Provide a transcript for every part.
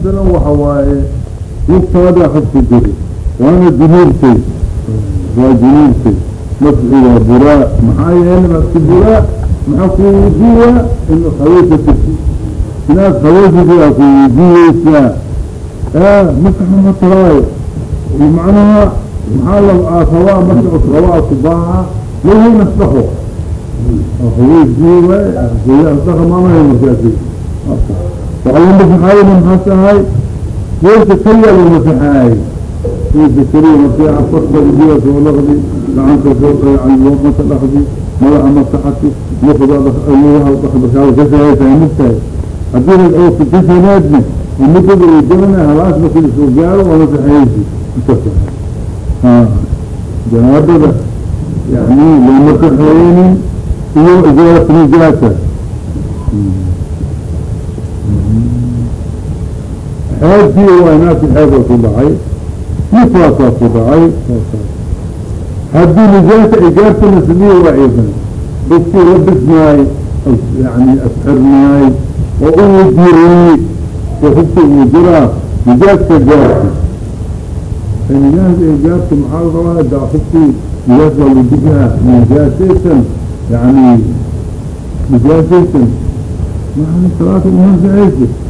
masalan waxa waaye lugtaada habka jiri waana junuubtay waa junuubtay nafci waa buraa maxaa yeele maska buraa maxaa kuwujiya in haweysa tirti inaad haweysasiaa kuwujiyeysaa masaxa mataraayo macnaha maxaa la rabaa marka rabaa kubaaha lahi nasdaxo haweysiye waay nasdaxa maanahay markaasi masaxaayo maxaas ahay weysa kaliya markii afarta ujiya soo dhaqdi gacanta soo yani loomata dhaqdi madaxa masaxati luqda lugaha dhaqdhaqaada ka shaqeysaa mugtahay haddii oo kujasanaadni muddada uu doona halaas markii soo gaaro waa masaxaysi janaabada yani lama kaxeynin iyo izaarat nijaasa xeebkii waa naasi xeeba ku dhacay nifaasaa ku dhacay haddii nijaasa ijaartana sidii waa idan dadkii la bisnaay yani asxirnaay oo jiray oo hubka uu jiraa nijaaska gaarti nijaas gaarti maxaa la rabaa da hubkii nijaas waa ladighaa nijaasaysan yani nijaasaysan maa salaata umanfacaysa kufra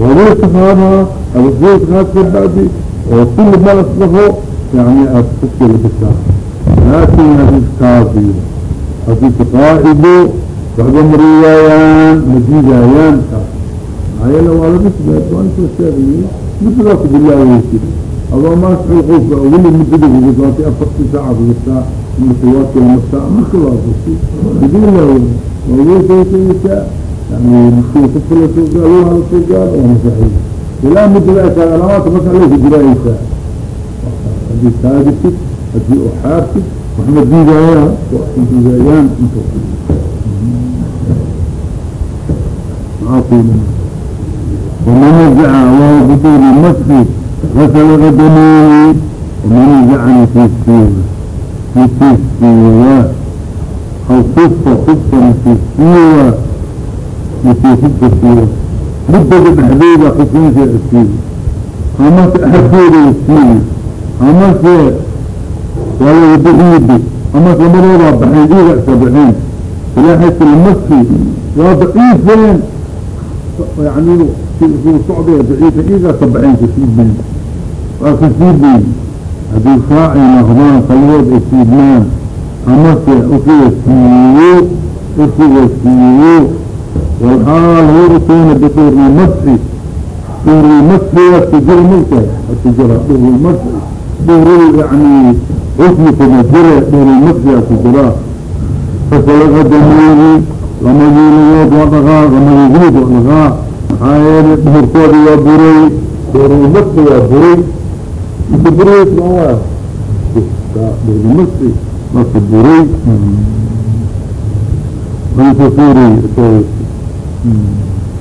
waday taqaanaa abasay qaad kabacdi oo kulli malas dhaho yani aad hubki la bisaa laakin haddii kaafiyo haddii kaqaa'ido waxba mariwaayaan madiidaayaan ayana waa labisbeed waa inta sheegay muddadaa ku bilaaweysi adoo maasxulquufka weli muddada kugusaatay afartii saaca kugusaa markawaadka naftaa marka waa kusi haddii la waweysaysaa yani markii qofka lasoo gaalo waa lasoo gaalo waa masaxiy ilaa muddada ay tahay alaamaadka marka alla ku jiraayeysaa hadii taagitid hadii u xaartid waxma diidaayaan diidaayaan inta ومن نزع وهو بدون المسح غسل قدميه ومن نزعني في السيرة في السيرة أو صفة صفة في السيرة nasiifiasiiyo mudada dhexdooda qusinka asiiyo amase axadkooda asiiyo amase waa lawadaciidi amase lamadoodaa baxeen iyaga isabaceen ilaaxayse lamaski waa daciifeen yani suu socdee daciife iyagaa sabaceen kasiibeen waa kasiibeen haddii saaci noqdaan kalahood ay siibmaan amase usuga siiyo usuga siiyo أخي السيو أخي السيو والحال هو رسولنا بطور المسح دور المسح والسجر ملكة السجرة دور المسح دور يعني اسمك مجرى دور المسح السجرة فسلق دميه lama yiiligood waa dhaqaa lama yihiid waa dhaqaa maxaa yeele duhurkooda waa buray doorumasi waa buray inta buraysna waa doorumasi marka buray inta suuri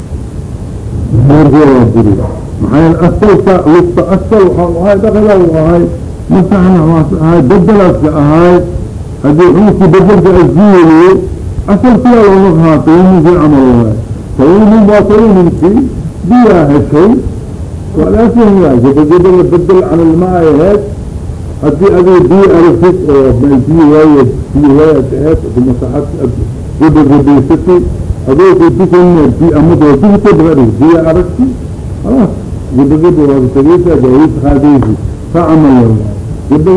duhurkooda waa buray maxaa yeele asalka lufta asal waxaa ahay dhaqala u ahay masaxna waas ahay bedelaaska ahay haddii xulki bedelka asjiiliyo asal siyaa looga qahaa tayamumkii camal waay tayamum waa tayamumkii biyaa heshay walaakin waa gabagaba la bedel cala ilmaa ay ahayd haddii aday biyo aragtid oo biyo waaye biyo waaya ahayd kumasaxad gabagabaysatay habeenkii dukaynaa bi amadoo digta laga dhigo biyo aragti ah, halas gibbo gibbo waagutageysaa gaadiid qaadaysi saacamal la gibbo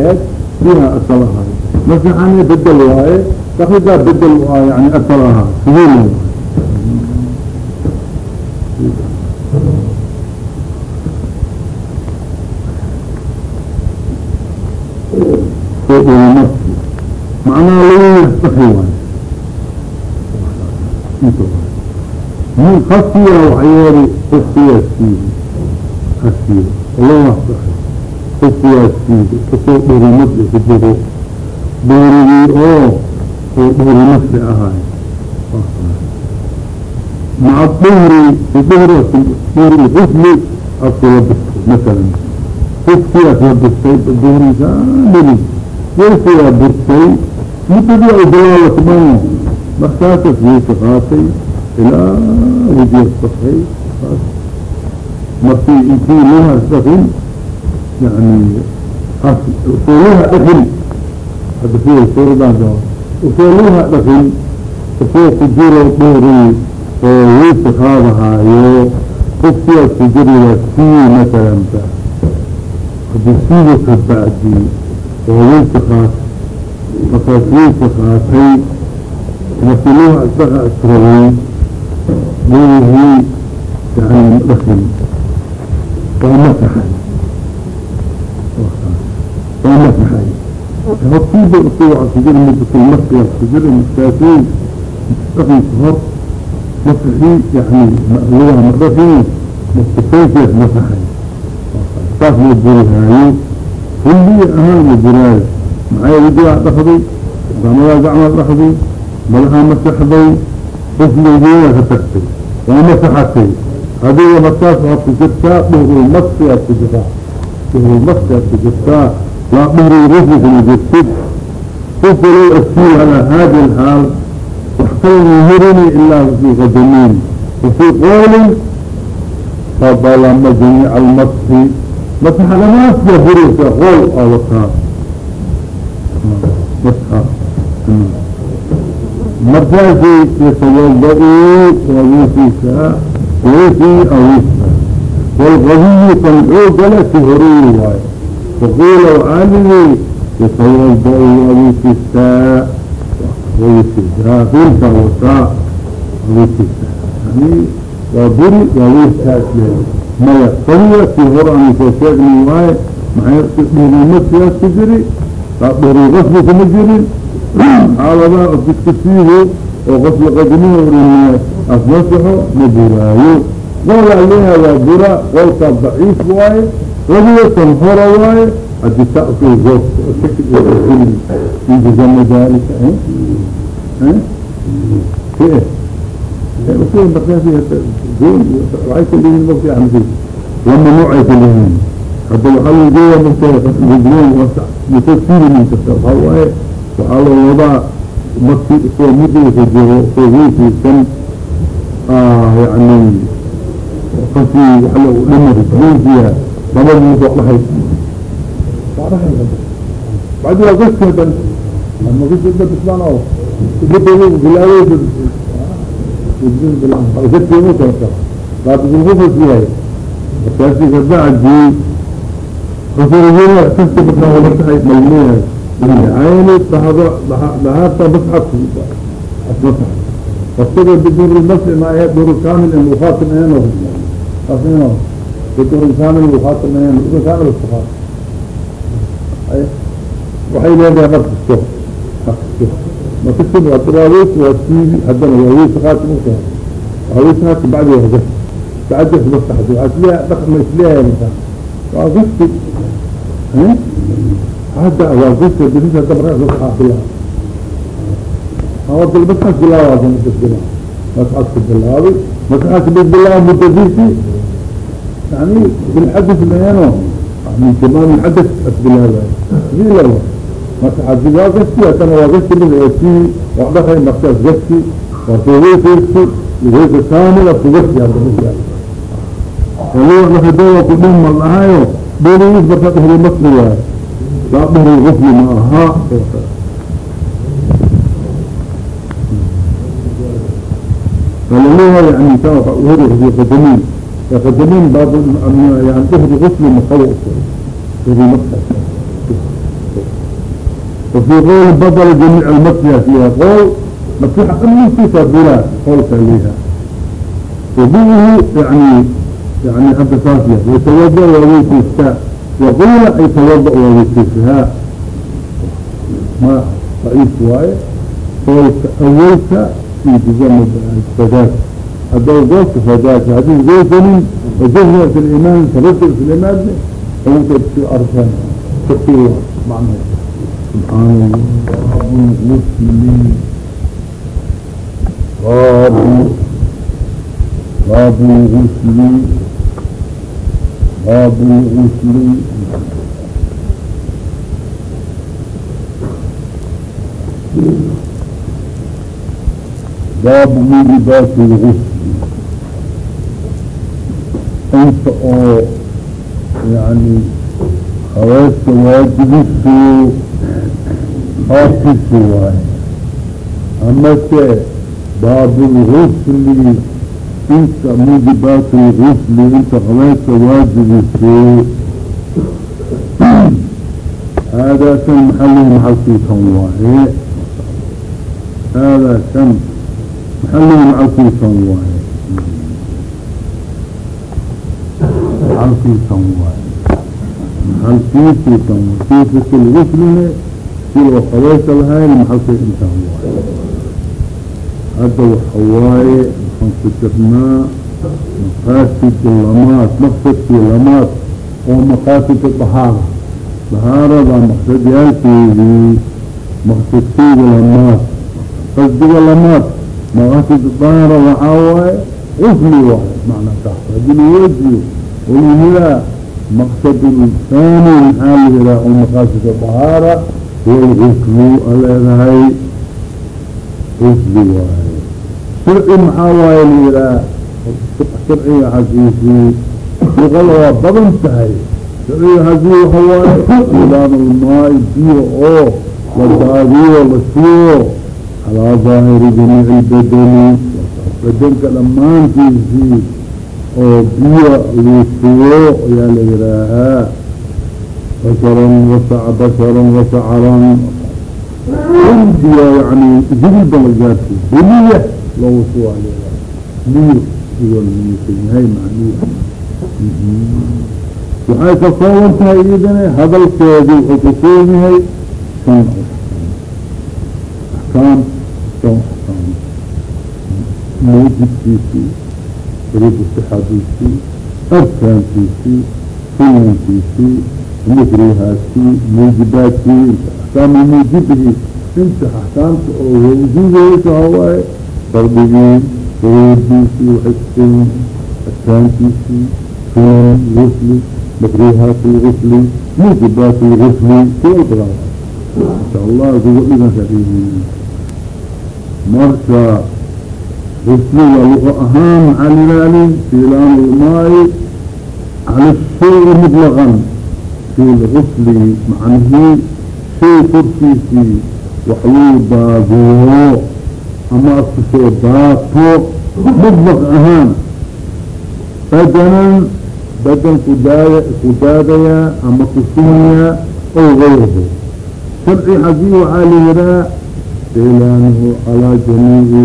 ahayd biyaha asal ahaay masaxana bedel waaye daqiiqaa bedel yani asal ahaa sideelaa min khasiya waxyeeli khasiya siihi hasiyo loo masaxay qofkiyaa siido ka soo dhorimasli ku jiro dhoorigii oo oo dhorimasli ahaay maca dhuhri dhuhri dhuhri lxusli askula bistay masalan qofkii asla bistay dhuhri kaamili waysiyaa burtay mudadii ay bilaabatman markaasas waysa qaatay ilaa wajiya safay markii intii luha dhaqin yani usuuluha dhaqin hadda sida suuradan usuuluha dhaqin u soo ku jiro dhuhri oo waysa qaadahaayo qofkiyaas ku jiriya sii masalanta haddii siido ka bacdi oo luha dhaqa asrabay leeyahay yani dhaqin waa masaxay waa masaxay hortiiba usu waxa ku jira mudakulmasiya ku jira markaasay dhaqinka hor masaxii yani lugaha madhaqin mukufaysias masaxay saas ma burihaayo kulli ahaan ma buraayo maxaa wajigaa dhaqday? Gacmadaa gacmaa dhaqday? Madaxaa masaxday qofligeeda ka tagtay waa masaxatay adiga markaas waxaad ku jirtaa dhuhrulmasi aad ku jirtaa dhuhrulmasi aad ku jirtaa laa dhuhrulrasmi kuma jirtid qof walow asiil calaa hadi alxaal wax kalama marini ilaa fi qadameyn wafii qowlin fadalama jamiica almasi masaxa dhamaasya burisa qool aa wataa masxa markaasay yatawada-uu waawiisiisaa waysi awisa wاlqabiyu kan xoogala si horeyi waayo waqiila waaligi yatawada-u waawiisiisaa waysiisaa qiilka wataa waawiisiisaa yani waa buri waawiiskaas le maya qabiya si hore aanu soo sheegni waaye maxay dhuriimasiyaas ku jiri dhuri qasbi kuma jirin xaaladaa ofidka siiho oo qasbi qadmiha urimiya asmasaxo ma buraayo. Qola leha waa bura qolkaa daciif waaye labiyatan hora waaye haddii taku injizama dalika waay hadda waxaa lageeya mata mutasili min kasta waxaa waaye waxaa la wadaa marki soo mudiisa jiro soo weysiisan yani qasi waa la dhimar weysiya labada mid waa dhahay bacdi waa gaska dan ama gaska dad islaan oo ibadooda bilaaweysa gaskiimu kala laabigulgufas yahay markaasi kabacdi rasuuliyada kasta markaa wala tahay malmeeyahay عيني بهذا بهذا بصحة أصبح فاستجد بدور المسح ما هي دور كامل المخاطب هنا أصلا بدور كامل المخاطب هنا بدور كامل الصفات أي وحي لا ده نفس الصف ما تكتب الأطراويس والسيبي هذا الوهويس خاتم وكذا وهويس خاتم بعد يهدف بعد يهدف تحت وعسليها دخل مثلها مثلا وأغسطي ها hadda waa jirta brinta dabra dadkaa bilaa awa dalbadkaas bilaaba bila mascadka bilaabay mascadka bilaa mudadiisii yani bilxadaf meeno min timaam xadaf as bilaabay ila mascadki waa gaski atana waa gaski midasi waxdhahay naftaas gaski waa kuweyfeysi weyfa kaamila ku gaski hadda waxdhahay doowa ku dhimal ahaayo dhooliis marka dhehday masni waayo لا ضر الغفل معها فلله يعني توقع وهده في قدمين قدمين باب يعني تهدي غفل مخوف في مقصد وفي قول بدل جميع المطية فيها قول مفتوح أقل في فضلات قول لها وضوءه يعني يعني حتى صافية يتوضأ ويوتي الساء وقيل أي توضأ ويكفها ما ضعيف واي أولك في تجمد السادات haddaw gooska fadaasha haddii goosanin wajahda fi limaan tabasul fi limaan xukunka si arkan takiwa macna subxaan allah baabu baabu gusli baabu gusli baabu mujibaati lgusli inta oo yani haweenka waajibisu haafisi waaye amase baabulgusli inta mujibaat lgusli inta haweenka waajibisu haadaa kan maxalihi maxalkiisan waaye haadaa kan maxalihi maxalkiisan waaye maxalkiisan waaye maxalkiisiisan waaye kiisa lguslina si loo qabaysa lahayn maxalkii intaan waaye hadda waxa waaye waxaan ku jirnaa maqaasid lamaad maqsadkii lamaad oo maqaasidka dahaara dahaarada maqsadyaalkeedii maqsadkeeda lamaad qasdiga lamaad maqaasid dahaara waxaa waaye gusli waaye macnaa taas haddii lawejiyo walihidaa maqsad thani maxaa la yihaha oo maqaasidka dahaara walguslu aleedahay gusli waaye sharci maxaa waaye la yihaha sharciga xagiisii luqada waa badan tahay sharciga xagii waxa waaye ilaanulmaai biyo oo la daadiyo la siiyo calaa daahiri jamiici lbedeni bedenka dhammaantiisii oo biyo luu sugo ayaa la yihaahaa basharan wasaca basharan wasacaran yani jilba la gaarsi beliya loogu leedahay biyo iyo lmiisan yahay macniya waxay ka kooban tahay iyadana hadalkeedu wuxuu ka kooban yahay shan axkaam shan axkaam muujibkiisii ribu sixadiisii arkaankiisii sunankiisii mukrihaasii muujibaadkii axkaamu muujibihi inta axkaamta oo wujuudeysa hawaaye fardigii shuruudiisii waxay arkaankiisii sunan gusli makruhaat lgusli muujibaat lgusli kuwalbaa insha allah kuga dhiganka marka gusliga luqa ahaan maxaa lilaali filaan lmaai cala shay mutlaqan. Fi lgusli macnihii shay korkiisii wax luu daadiyo ama askusoo daato mutlaq ahaan badanan badan kudaaya ku daadayaa ama kusumayaa ow gayrahu sharci xagii waxaa la yihaha filaanhu calaa jamiici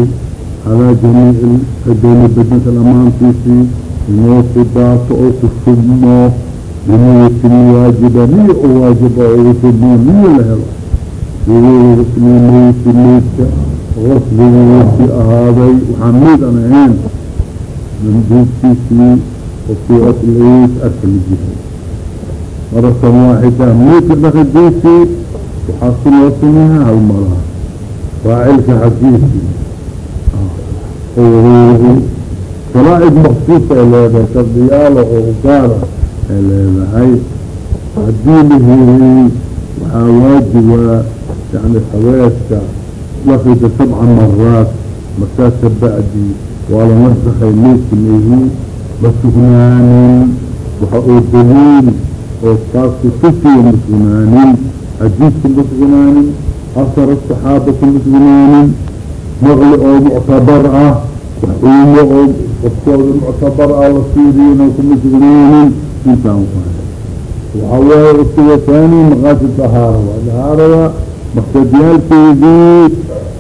calaa jamiici badani badanka dhamaantiisii inuu ku daato oo ku submo biniyatin waajiba niyo oo waajiba oo ugu submo la helo siduu gusli meydki meydka gasligiisi ahaaday waxaan meyd aan ahayn manduubkiisii wasiirat lays arka la jiray maratan waaxida meydka dhaqidiisii waxaa si loo sameeyaa hal malaha. Faacilka xaggiisii oo sharaa'id maksuusa ay leedahay shardiyaala oo gaara ay leedahay. Haddii la heliyey waxaa waajiba yani habeeska sabca maraat markaas kabacdi waa la nasakay meydka mehi la sugnaanin waxa oo daliil oo taas kutusiya ma sugnaanin xadiidka ma sugnaanin asar asaxaaba kuma sugnaanin naqli oo muctabar ah umo oo qofkooda muctabar ah la fiiriyana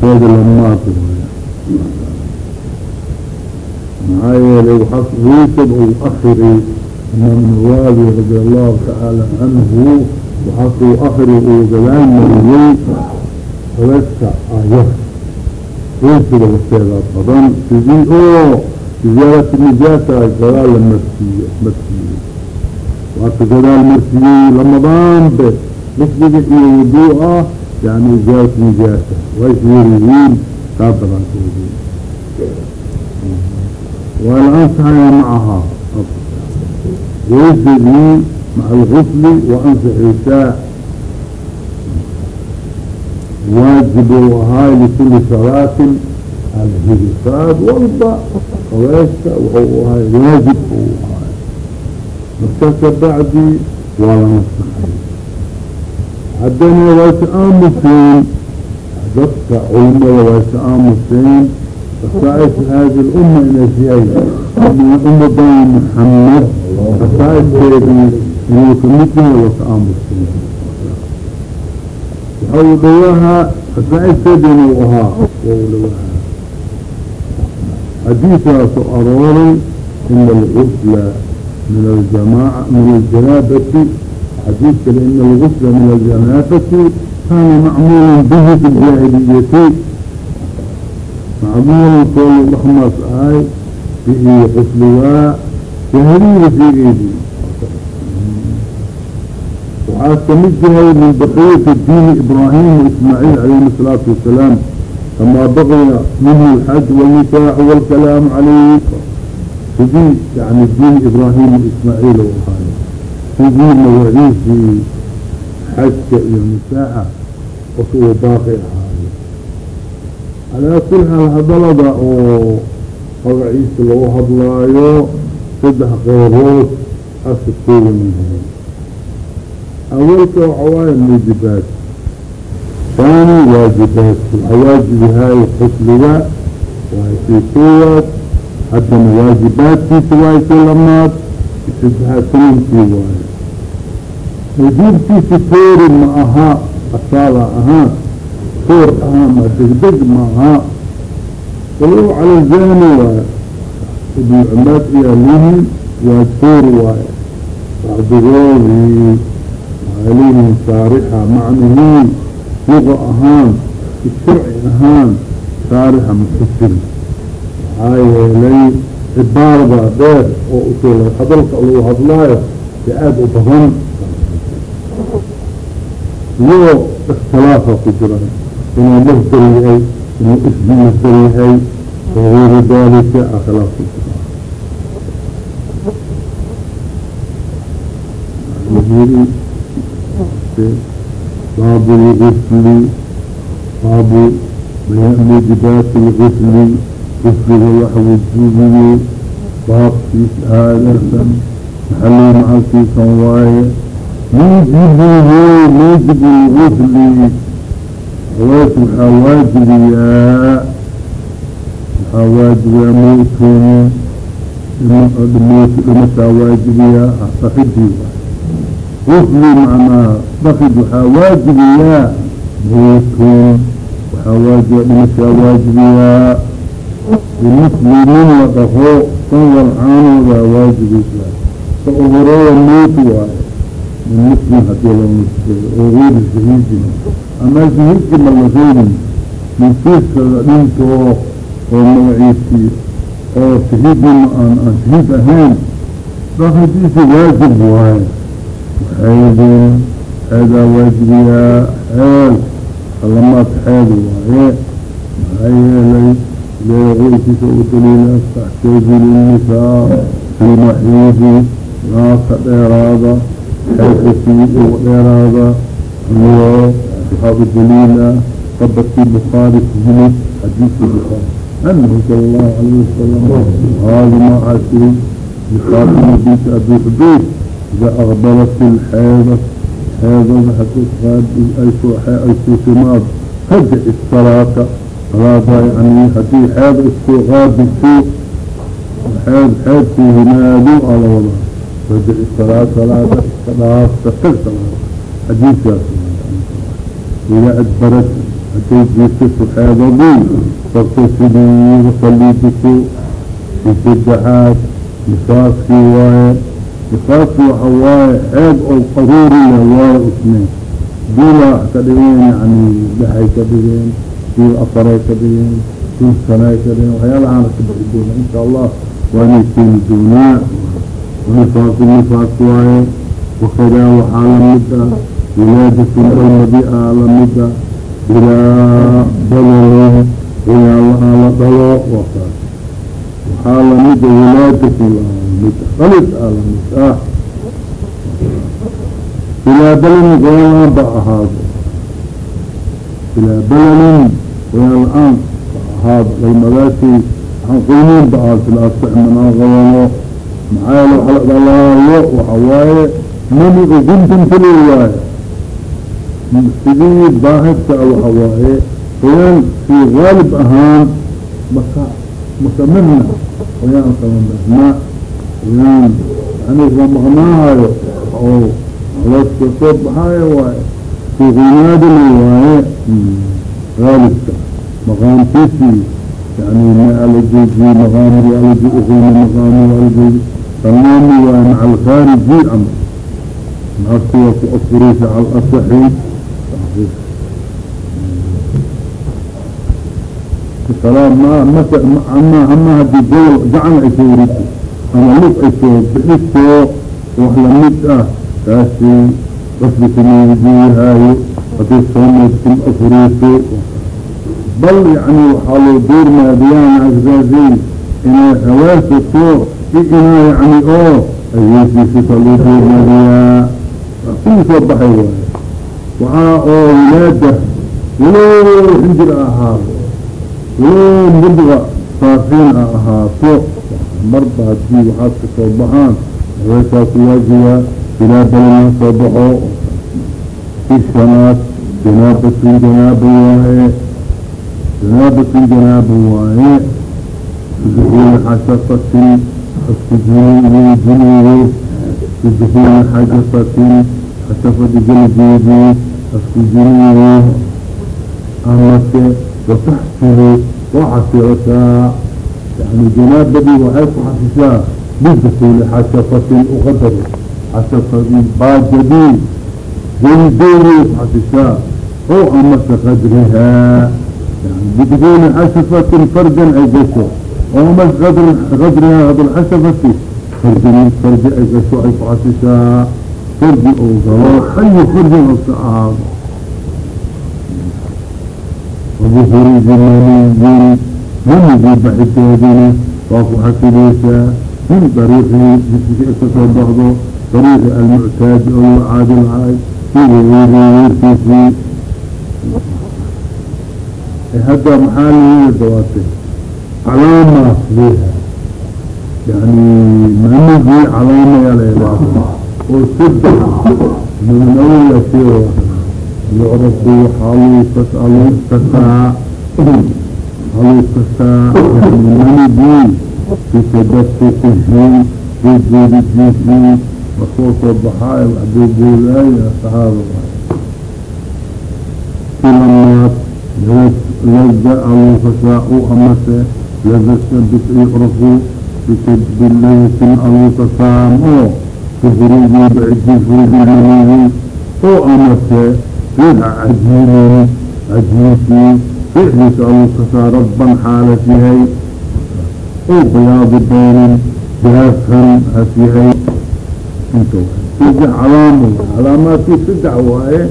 waxaa keeda lamaad waay maxaa yeelay wiisad uu akri imaam nawawi radi allahu tacaala canhu waxaasuu akri uu gadaal mariyey habeeska ayar wiisada waseedaa badan sidii oo izaalati nijaasa gadaal la marsiiye marsiiyey waaka gadaal marsiiyey lamadaanbe lafdiga iyo wuduu ah yani izaalati nijaasa way isweriyiin kaa daraanteedi waa la ansaxaya macahaa waysadii maca algusli wa ansaxiisaa waajib u ahaay likuli salaatin alhidifaad walba qaweesta wuxuu ahay waajib uu ahay markaa kabacdi waa haddana waa is aamuseen dadka culimada waa is aamuseen khasaais haadi اluma inay sihay ummadan maxamed khasaaiskeedii inuu ka mid yahay waa aamuseen waxa uu dhawahaa khasaaiskeeda inuu ahaa. Waa uu arooray ina alcudla min aljamaaca min aljanabati xadiis kale in اlgusla min aljanaabati kaana macmuula bihi fi اjaahiliyati macmuula koolu dhakmaas ahay bihi qusligaa jaahiliyada figeedi waxaa kamid yahay min baqiyati diini ibrahim waismaaciil calayhim الsalaatu wasalaam kamaa baqiya minhu alxaj wاlnikaax wاlkalaam calayh sidii yani diin ibrahim waismaaciil u ahaay sidii magaciisii xajka iyo nikaaxa osuga baaqi ahaayo calaa kuli xaal hadalada oo magaciisa lagu hadlaayo saddex qeybood asa kooban yahay awalka waxa waaye muujibaat taani waajibaat waxa waajib yahay xusliga waa shay koowaad haddana waajibaadkiisa shay lamaad saddexaad sanankii waaye wujuubkiisa toori ma aha asaala ahaan toor ahaa ma degdeg ma aha walow cala zani waaye ibnu cumaad ayaa lihin waa toor waaye bacdigoodii alihin saarixa macnihii luqa ahaan sharci ahaan saarixa mafasir maxaa yeelay cibaarada dheer oo usul hadalka lagu hadlaayo si aada u badan. Iyo ikhtilaafa ku jira inuu masdar yahay inuu ismi masdar yahay wagayri dalika akhilaaf ku jira. Bab اlgusli baabu mujibaat اlgusli gusliga wax wujuubiye baabkiis aadasan maxalii macalkiisan waaye muujibuhu muujib اlgusli hawees waxaa waajibiyaa waxaa waajibiyaa mowtun mowt dhimataa waajibiyaa afidii gusli macnaa dakid waxaa waajibiyaa mowtun waxaa waajiba dhimashaa waajibiyaa bimuslimin la dhaqo kan walcaanoodaa waajibaysaa ka uhoreeya mowt waaye min muslim haddii loo nisbeeyo oo geyri shahiidin ama shahiidki ma la reebin minkiiskada dhintoo oo magaciisii oo shahiidin aan aan shahiid ahayn dakidiisa waajib waaye xeedin xeedaa waajibiyaa xeel kalamaad xeed waaye maxaa yeelay leeqoykiisa u daliila taxtaaji lilnisaa fi maxiidi naaka dheeraada xeedkasii uga dheeraada iyo waxaa u daliila qabadkii bukhaari ku yimid xadiiskii bukhaari anahu sala allahu alayh wasalam haadi noocaasi bifaatima binti abi xubeyd إذا أقبلت الحيضة حيضة حتى أي سوسمات هدئ الصلاة صلاة يعني حتى حيض استغاب السوء حيض حيض فيه نادو على وضع هدئ الصلاة صلاة الصلاة تفل صلاة حديث يا إذا أدبرت حتى يجيسس الحيضة دي فاغتسلي وصلي بسوء في سبحات نفاسكي وايه nifaasku waxa waaye ceeb oo qaruuriya waaye usmeen duula ka dhigeen yani dhahay ka dhigeen duul afaray ka duul sanay ka dhigeen waxyaalahaana ka bixi doona insha allah waanay keeni doonaa nifaaku nifaas waaye wakadaa waxaa la mid ah wilaadatu dhalmadi a la mid ah bilaa balolin ilaa la dhalo wakaas waxaa lamida wilaadatu la mid khalid a la mid ah la'aan ba ahaado bilaa balolin goyan la'aan ba ahaado dhalmadaasi waxaan qoyniin ba ahaado sila asixmanaa qabano maxaa yeele waxa la dhalaayo waxa waaye manigu guntanfali waaye sidii baahidka waxa waaye qoyaan sii gaalib ahaan maka maka midna qoyaan kama midna qoyaan yani ka maqnaahayo oo looska soo baxaayo waaye sii qunaadili waaye gaalibka maqaamkiisii yani ma ala joojiye maqaamri ala uqima maqaami ala jooji salmaami waaye maca alkhaariji camal naagtu waa ku afureysa cala ama ama gobol gacan ay soo warito ama lug ay soo bixiso wax la mid ah taasi qasbi kumawajiihaayo haddii soomaydkum afureyso bal yani waxaa loo doormaadiyaan agsaasi inay hawaasato i inaa yani oo ayeesiisata loo doormaadiyaa. Kulli soo baxay waayo waxaa oo wilaada walow xinjir ahaado walow mudga saafiin a ahaato. Marba haddii waxaad ka soo baxaan ku waajiba bilaa balana soo baxo ishanaad janaabatun janaaba waaye janaabatun janaaba waaye bidukuuli xashafatin askujunuudu junuudu bidukuuli xajafatin xashafadi galjeedi askujunuudu amase wataxsilu waa xasilataa yani janaabadii waxay ku xasishaa bidukuuli xashafatin uqadaro xashafadii baajadii jelideedii ku xasishaa oo amase qadrihaa yani bidukuuli xashafatin farjan ay gasho oo amase qadr qadrihaa hadalxashafati farjan farji ay gasho ay ku xasishaa farji oo galo ayu farjin oska ahaado وبخروج مني مني بحثادنا وأكو حكيليسا من طريقه يكتب بعضه طريق المعتاد أو العادل عاي wrkiisii hadda maxaa lii dawaatay calaama fiiha yani maanigii calaama yaleedaa oo saddex midan yucrafu waxaa lagu tasaa haluu yani maanigii bitadafuqihi geedgeedidiisii markuu soo baxaayo waxdoogoodaayo saxaaba bahay silamaad lada aluukasaa u amase ladasa bidci urafuu bikadbilaysin aluukasaan oo kufurigii bacdii furgilmanigii u amase rida cajiilin cajiilkii ficdiisa aluukasaa rabban xaalas yahay oo bayaadi doonin daafan has yahay calaam calaamaadkii saddex waaye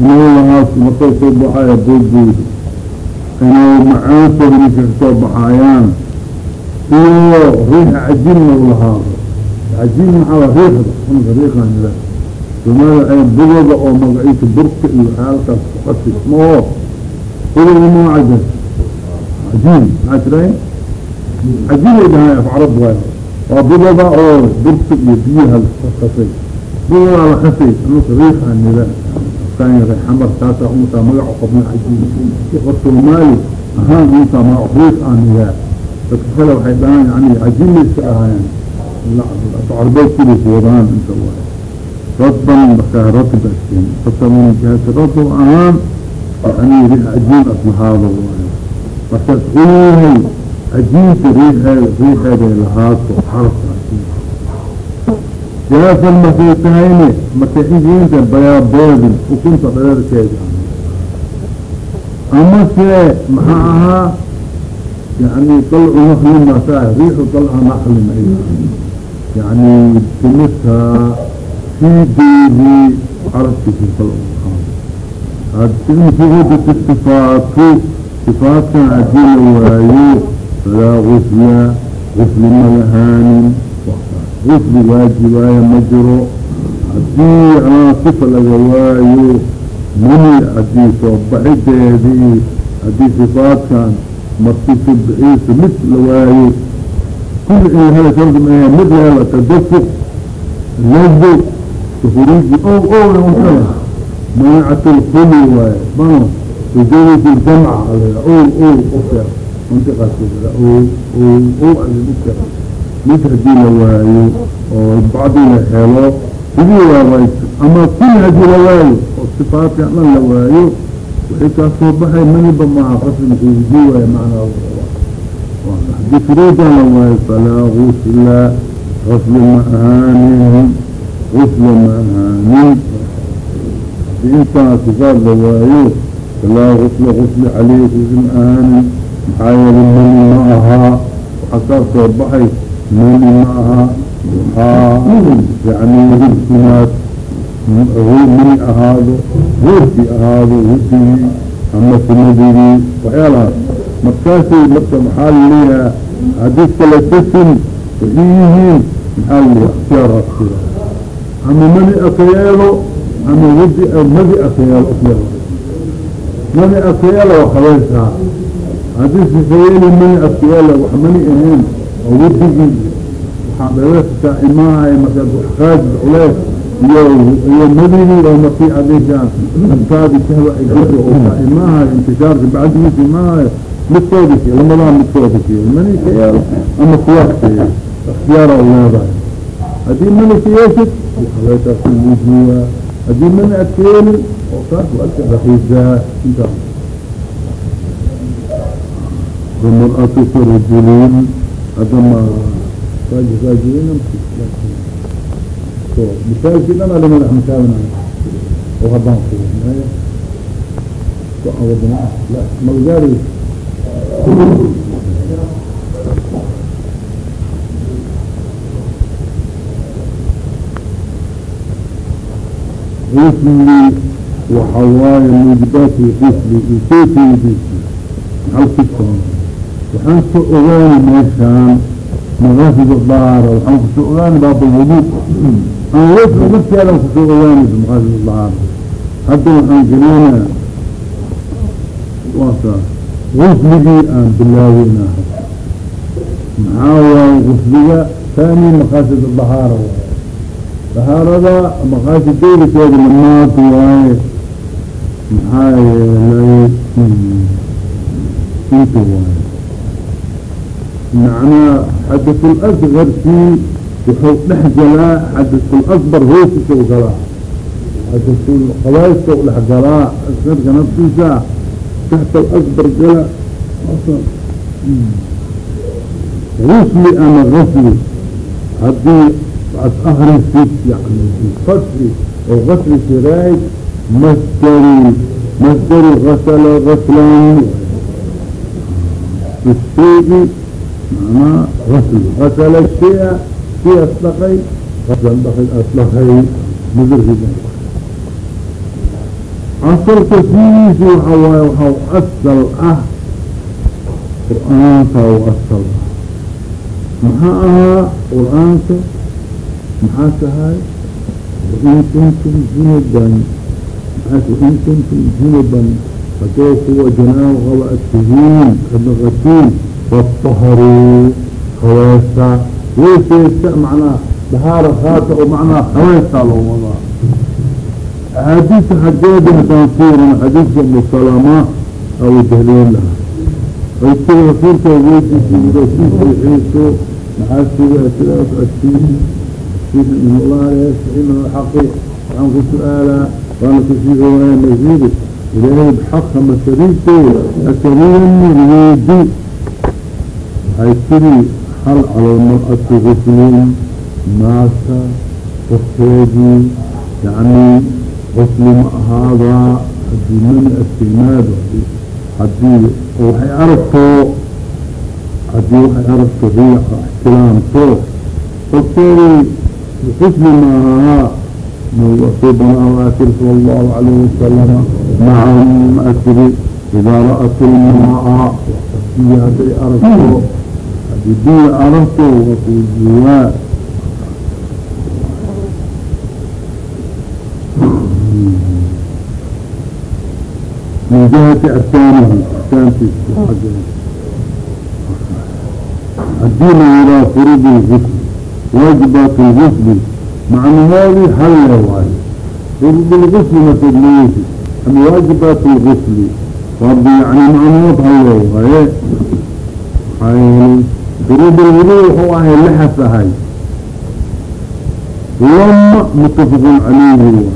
inawlahaas markay soo baxaaya boodbooda inay macaansadani kaga soo baxaayaan iyo riix cajiibna u lahaado cajiib maxaa riixda unka riiqaan ila soomaalia waxay oo magaciisa burka iyo xaalkaas kuqasi maoo bogoda maa caja cajiib maxaa jirayn cajiib ay dhahay af carab waayo waa bidada oo bursi iyo biyaha laskasay bidadaa la kasay riixa nida. Xamar taasaa ah untaa magaco qobna cajiin war soomaali ahaan untaa magaco riix aa nidaa dadka kale waxay dhahaan yani cajiinay iska ahaayeen carbeed wadaan inta waay radban markaa ratib askeen fasamuuna jihata radab ahaan yani cajiin asnahaado ah waayo. Markaas uuyahay مركز قولي عجين ريح ريح هذا لهات وحرف جهاز المسيطين مسيحيين بيا بيض وكنت غير كذا اما سي معها يعني طلع نخل ما ساعة ريح طلع نخل ما يعني تمسها في ديه عرفت في طلع هذا في هدى الصفات صفات daa ufya ufli malahaanin ufli waajibaayo ma jiro haddii aan sifa laga waayo mani haddii soo baxideedii haddii sifaadkan markisoo bixiiso mid la waayo kulli in hada shardi mid leela tadafuq lado tafuruji og ogna uxala manaacat waaye mano tajawusu jamca o og og ofea mid haddii la waayo oo bacdi la helo. Sidii waabayso ama kuli haddii la waayo oo sifaadka dhan la waayo wixii kaa soo baxay maniba maha qasamkiisii waayo macnaa haddii furuuda la waayo falaa gusla gusla ma ahaanin gusla ma ahaanin. Hadii sifaad la waayo falaa gusla gusla caleyhi ma ahaanin maxaayeele meli ma ahaa waxaa saa soo baxay meli ma ahaa waxaa yani hursumaad meli ahaado huurki ahaado hursigii ama sumadigii waxyaalahaas markaasay marka maxaa la leeyahaa xadiiska latasin waxay yihiin maxaa la leeyaha ikhtiyaaraadkooda ama meli aka yeelo ama wadi madi aka yeelo madi aka yeelo waa habeyntaa haddii mani akayeelo wax mani ahayn oo wadigii waxaa dhaweesataa imaahay markaas wax qaadi culeys iyo iyo madini oo markii adishaan afkaadi kahwa jirta oo imaahay intishaarka bacdigiisa imaahay midkooda ki lamadaa midkooda ki mani ka yeelo ama kuwaas ka yeelo ikhtiyaara u leedahay. Haddii mani ka yeeshid halaytaas wujuwa haddii mani ad ka yeelin oo kaas waa iska rakiisaa intaas ومرأة كرجلين هذا ما راجل راجلين مثالkii dhan ala madax mataabana oo haddaan malgaari غسلي وحواي موجبات غسلي وكيفي غسلي محل كتان وحان سؤالي waxaan ka ogaani meeshaan maqasid dahaar waxaan ku soo ogaani baab wudu aanws lafteeda ku soo ogaanayso maqasid dahaar hadda waxaan geleynaa waasa gusligii aan bilaaweyna maxaa waaye gusliga taani maqasid dahaar dahaarada maqaasid dawlakeeda namaad waaye maxaa yeelay inta waaye macnaa xadasulskarkii wuxuu dhex galaa xadasulakbar hoostiisa u galaa xadasulkabaaista u dhex galaa askarka naftiisa taxta alasbar gala rusli ama asli haddii ad ahrisid yani fasli oo asli sirayd masdari masdari asla aslan bishay manaa asl shia si asdhaay asdhaay mudurkiisa asalka sidiisi waxa waaye waxau asal ah. Qur'aanka u asal ah. Maxaa ahaa qur'aanka maxaa tahay wain kuntum junuban maaa wain kuntum junuban hadoo kuwa janaaho qaba adtihiin adnaqatiin wataharuu haweesta weyseesta macnaha dahaara haata oo macnaha haweestaa loo wadaa axaadiisa xaggeeda haddaan fiirino xadiidka musalama au daliil ah asiga rasuulka weysiisa rasuulkiiiso maxaa suga sidaas asiisi sida inallah sina xaqi waxaan ku su'aalaa waana ku sii owaaya masiri ilaahay xaqa masariiso asariyan weydi waxay tiri hal cala lmar'ati guslun naasa qofkeedii yacni gusli ma ahaadaa haddii mana istimaado haddii waxay aragto haddii waxay aragto riica ixtiraamto qofkeedii gusli ma ahaa nabigu asuu banaa waakir sala allahu calayhi wasalama nacam ma atiri idaa ra'at ilmara'a hadday aragto gudiga arrintu waquujiyaa min jihati arkaanihi arkaantiisa xaggeeda haddii la yiraa furud lxukm waajibaat lgusli macnahoodii hal waayo furud lgusli markaad leeyeysid ama waajibaat lgusli wardi yani macnahood hal waaye maxaa yeelay shuruud lwudu wuxuu ahay lxas ahay lama mutafaqun calayhi.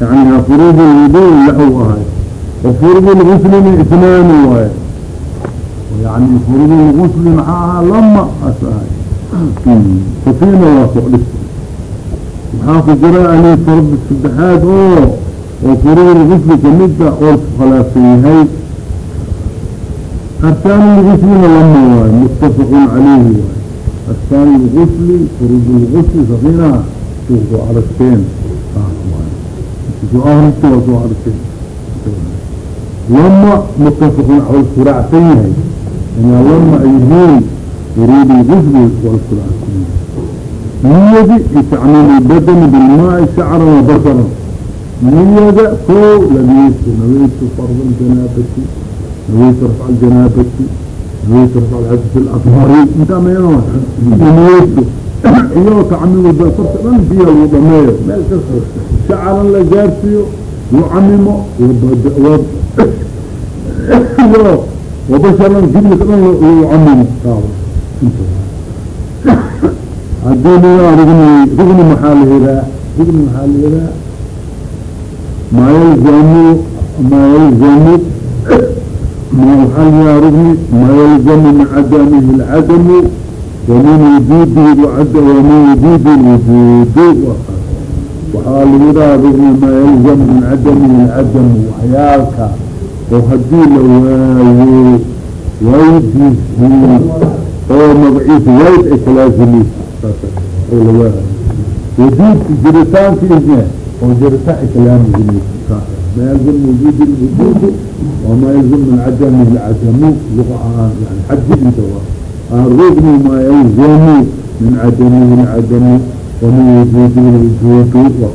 Yani furuud lwudu laxw ahay wafuruud lguslina isnaan waay. Yani furuud lgusli maxaa ahaa lama as ahay safiina waa socdhis maxaa ku jira ani saddexaad oo oo furuud kamida ah oo khalaafsan yahay? أركان الغسل لما واي متفق عليه واي أركان الغسل فروض الغسل سفينة توقع على السين سؤال سوى على السين لما متفق على الفرعتين إن لما أيهين يريد الغسل والفرعتين نيجي تعميل البدن بالماء شعرا وبصرا نيجي كو لبيت نويت فرض الجنابة نويت رفع الجنابة نويت رفع الحدث الأطهاري انت ما ينوى نويت إياه تعميل البصر من فيها الوضمير ما يكسر شعرا لجارسيو يعممه وبشرا جبلة أن يعمم الدين يا رغم رغم محال هذا رغم محال هذا ما يلزم ما يلزم ما محل يا رغم ما يلزم من عدمه العدم ومن وجوده العد ومن وجود الوجود وحال هذا رغم ما يلزم من عدمه العدم وحيالك وهدي لوايه ويديه oo magaciisa wayd ay kalaazimiis wujuud jiritaankiisa oo jiritaan ay kalaazimiis ma yalzim wujuudi lwujuudu wamaa yalzim min cajami lcajamu luqa ahaan yani xajiinta arugnu maa yalzamu min cajamihi lcadamu wamin wujuudihi lwujuudu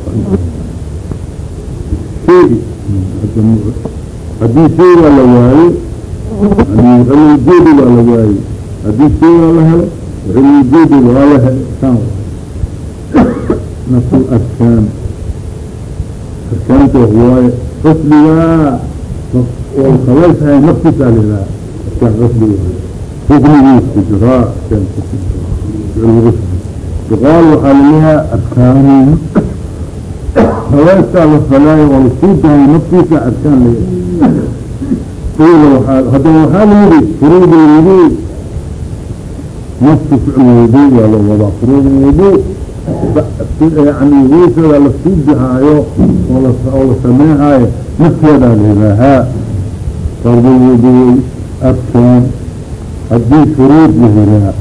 haddii shay waa la waayo yani alwujuudi waa la waayo haddii shay waa la helo alwujuudi waa la hel kan nafs larkaan arkaanta waaye qasligaa oo khalaysahay naftisaa lidaa arkaan qasli waaye ruknigiisu jiraa yuqaal waxaa laleeyahaa arkaanu haweenkaa la falaayo waa lasuu dahay naftiisa arkaan leeyahay haddana waxaa la yidhi furuud alwuduu nafsu ficl wudu waa la wadaa furuud alwuduu yani wiisooda la suujihaayo oo la sameynhaayo nafteedaa lihaahaa tardawuduy arkaan haddii shuruud lahiraa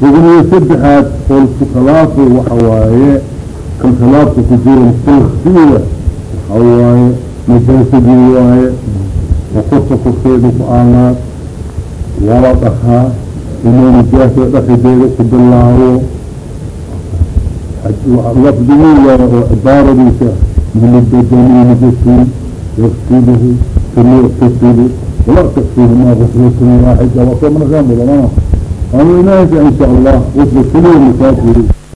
dugniyo saddexaad oo isku khilaafo waxa waaye kan khilaafka ku jiro mukhtalafsiya waxa waaye majaasadii waaye oo korta korteeda ku aalaad wala dhahaa inuu majaasa dhaxideeda ku bilaabo لفظه وعبارة بيسا من الدجاني نجسين يغسله ثم يغسله ولا تكفيه ما غسلة واحدة وصمنا غامل أمام أمنا إن شاء الله وصل كل المسافرين